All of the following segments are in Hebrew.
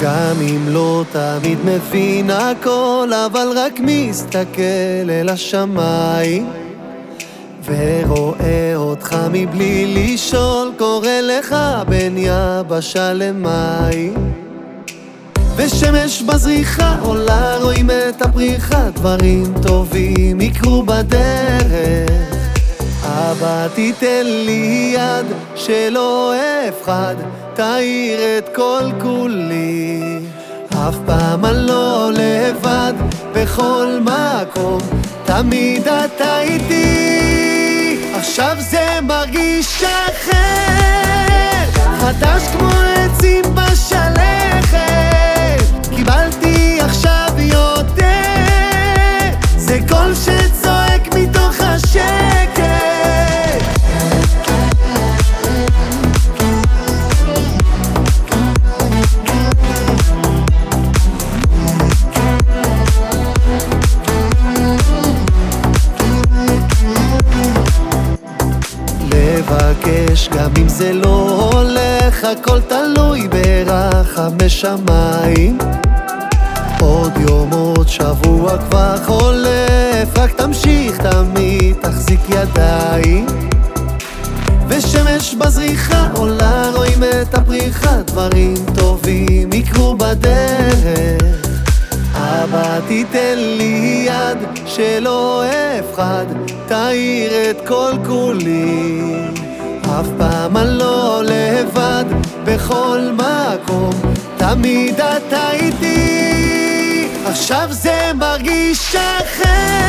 גם אם לא תמיד מבין הכל, אבל רק מסתכל אל השמיים ורואה אותך מבלי לשאול, קורא לך בין יבשה למים. ושמש בזריחה עולה, רואים את הפריחה, דברים טובים יקרו בדרך. אבא תיתן לי יד שלא אפחד, תאיר את כל כולי. אף פעם אני לא לבד, בכל מקום, תמיד אתה איתי. עכשיו זה מרגיש אחר, חדש כמו עצים לבקש גם אם זה לא הולך, הכל תלוי ברחמי שמיים. עוד יום, עוד שבוע כבר חולף, רק תמשיך תמיד, תחזיק ידיים. ושמש בזריחה עולה, רואים את הפריחה, דברים טובים יקרו בדרך. תיתן לי יד שלא אפחד, תאיר את כל כולי. אף פעם אני לא לבד, בכל מקום, תמיד אתה איתי. עכשיו זה מרגיש אחר,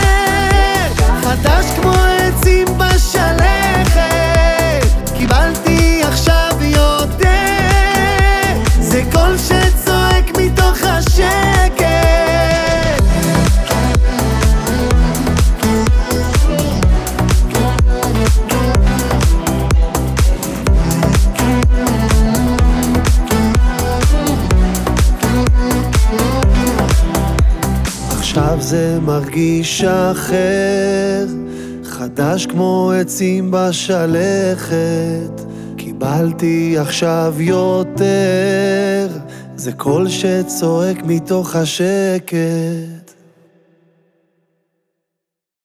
עכשיו זה מרגיש אחר, חדש כמו עצים בשלכת. קיבלתי עכשיו יותר, זה קול שצועק מתוך השקט.